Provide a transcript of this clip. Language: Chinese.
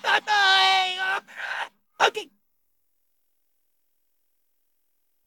大大爱。